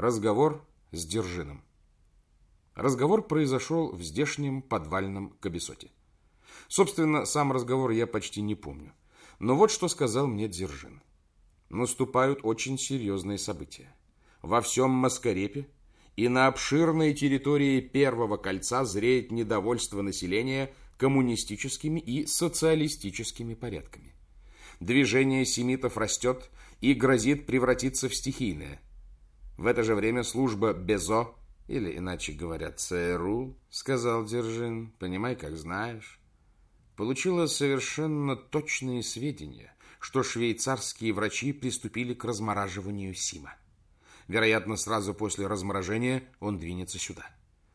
Разговор с Держиным. Разговор произошел в здешнем подвальном кабесоте. Собственно, сам разговор я почти не помню. Но вот что сказал мне Дзержин. Наступают очень серьезные события. Во всем Маскарепе и на обширной территории Первого кольца зреет недовольство населения коммунистическими и социалистическими порядками. Движение семитов растет и грозит превратиться в стихийное. В это же время служба Безо, или иначе говоря ЦРУ, сказал Держин, понимай, как знаешь, получила совершенно точные сведения, что швейцарские врачи приступили к размораживанию Сима. Вероятно, сразу после разморожения он двинется сюда.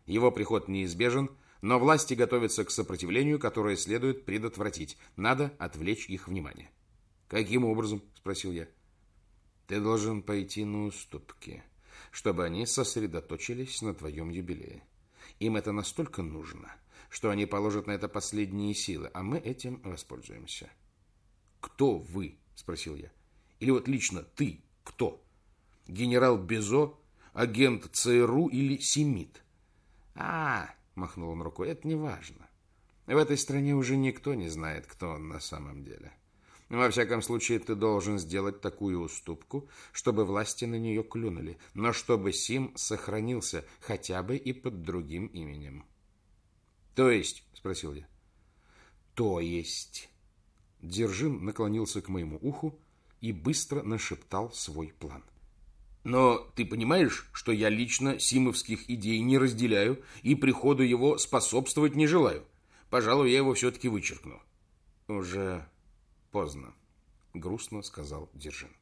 Его приход неизбежен, но власти готовятся к сопротивлению, которое следует предотвратить. Надо отвлечь их внимание. «Каким образом?» – спросил я. «Ты должен пойти на уступки, чтобы они сосредоточились на твоем юбилее. Им это настолько нужно, что они положат на это последние силы, а мы этим воспользуемся». «Кто вы?» – спросил я. «Или вот лично ты кто? Генерал Безо, агент ЦРУ или Семит?» «А, — махнул он рукой, — это не важно. В этой стране уже никто не знает, кто он на самом деле». Во всяком случае, ты должен сделать такую уступку, чтобы власти на нее клюнули, но чтобы Сим сохранился хотя бы и под другим именем. То есть, спросил я. То есть. Держин наклонился к моему уху и быстро нашептал свой план. Но ты понимаешь, что я лично симовских идей не разделяю и приходу его способствовать не желаю. Пожалуй, я его все-таки вычеркну. Уже поздно, грустно сказал Держин.